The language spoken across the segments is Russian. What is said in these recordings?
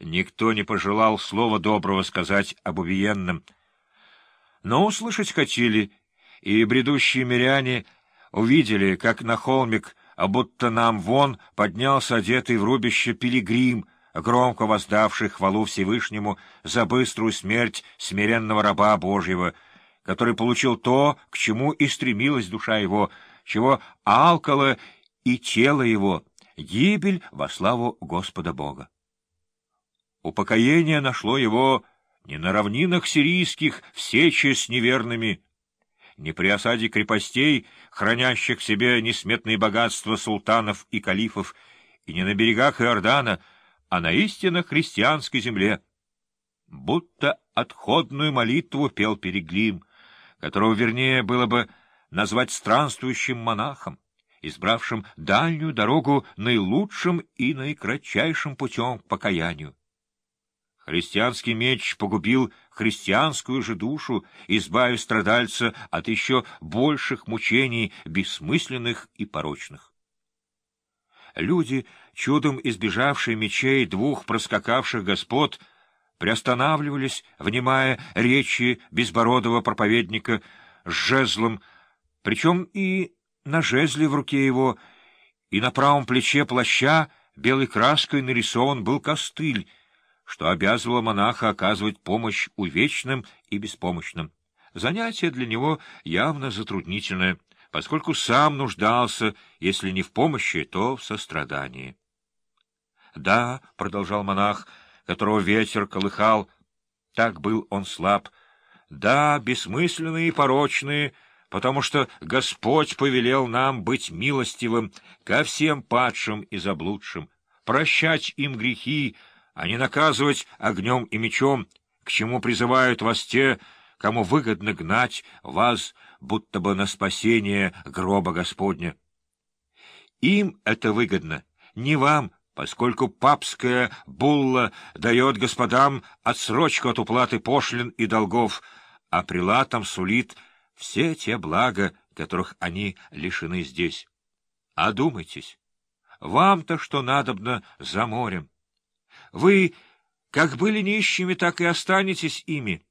Никто не пожелал слова доброго сказать об убиенном. Но услышать хотели, и бредущие миряне увидели, как на холмик, а будто нам вон, поднялся одетый в рубище пилигрим, громко воздавший хвалу Всевышнему за быструю смерть смиренного раба Божьего, который получил то, к чему и стремилась душа его, чего алкало и тело его, гибель во славу Господа Бога. Упокоение нашло его не на равнинах сирийских в сече с неверными, не при осаде крепостей, хранящих себе несметные богатства султанов и калифов, и не на берегах Иордана, а на истинно христианской земле. Будто отходную молитву пел Переглим, которого, вернее, было бы назвать странствующим монахом, избравшим дальнюю дорогу наилучшим и наикратчайшим путем к покаянию. Христианский меч погубил христианскую же душу, избавив страдальца от еще больших мучений, бессмысленных и порочных. Люди, чудом избежавшие мечей двух проскакавших господ, приостанавливались, внимая речи безбородого проповедника с жезлом, причем и на жезле в руке его, и на правом плече плаща белой краской нарисован был костыль, что обязывало монаха оказывать помощь увечным и беспомощным. Занятие для него явно затруднительное, поскольку сам нуждался, если не в помощи, то в сострадании. — Да, — продолжал монах, которого ветер колыхал, так был он слаб, — да, бессмысленные и порочные, потому что Господь повелел нам быть милостивым ко всем падшим и заблудшим, прощать им грехи, а не наказывать огнем и мечом, к чему призывают вас те, кому выгодно гнать вас, будто бы на спасение гроба Господня. Им это выгодно, не вам, поскольку папская булла дает господам отсрочку от уплаты пошлин и долгов, а прилатам сулит все те блага, которых они лишены здесь. Одумайтесь, вам-то что надобно за морем? Вы как были нищими, так и останетесь ими.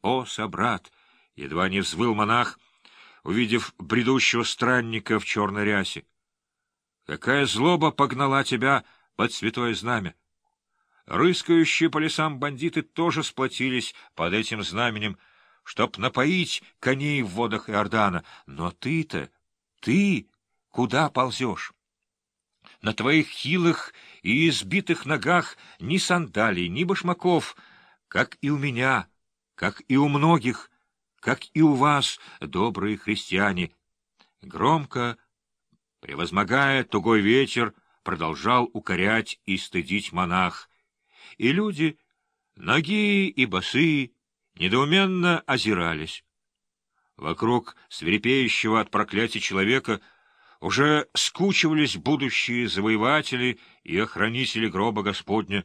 О, собрат! Едва не взвыл монах, увидев бредущего странника в черной рясе. Какая злоба погнала тебя под святое знамя! Рыскающие по лесам бандиты тоже сплотились под этим знаменем, чтоб напоить коней в водах Иордана. Но ты-то, ты куда ползешь? На твоих хилых и избитых ногах ни сандалий, ни башмаков, как и у меня, как и у многих, как и у вас, добрые христиане. Громко, превозмогая тугой ветер, продолжал укорять и стыдить монах. И люди, ноги и босые, недоуменно озирались. Вокруг свирепеющего от проклятия человека — уже скучивались будущие завоеватели и охранители гроба Господня,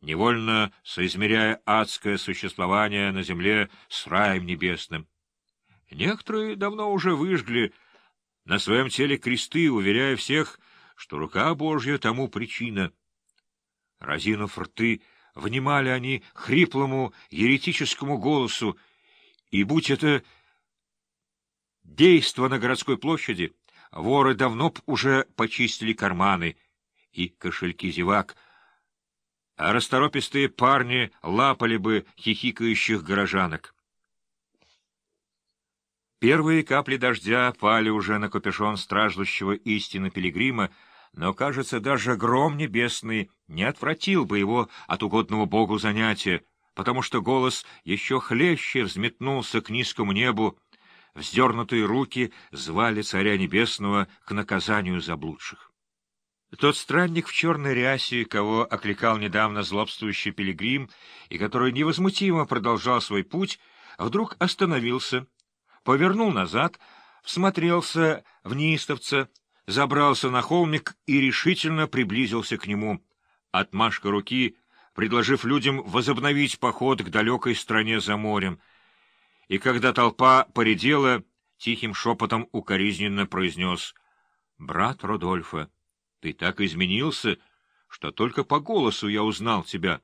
невольно соизмеряя адское существование на земле с раем небесным. Некоторые давно уже выжгли на своем теле кресты, уверяя всех, что рука Божья тому причина. Разинув рты, внимали они хриплому еретическому голосу, и, будь это действо на городской площади, воры давно б уже почистили карманы и кошельки зевак, а расторопистые парни лапали бы хихикающих горожанок. Первые капли дождя пали уже на капюшон страждущего истины пилигрима, но, кажется, даже гром небесный не отвратил бы его от угодного Богу занятия, потому что голос еще хлеще взметнулся к низкому небу, вздернутые руки звали Царя Небесного к наказанию заблудших. Тот странник в черной рясе, кого окликал недавно злобствующий пилигрим и который невозмутимо продолжал свой путь, вдруг остановился, повернул назад, всмотрелся в неистовца, забрался на холмик и решительно приблизился к нему. Отмашка руки, предложив людям возобновить поход к далекой стране за морем — и когда толпа поредела, тихим шепотом укоризненно произнес «Брат Родольфа, ты так изменился, что только по голосу я узнал тебя».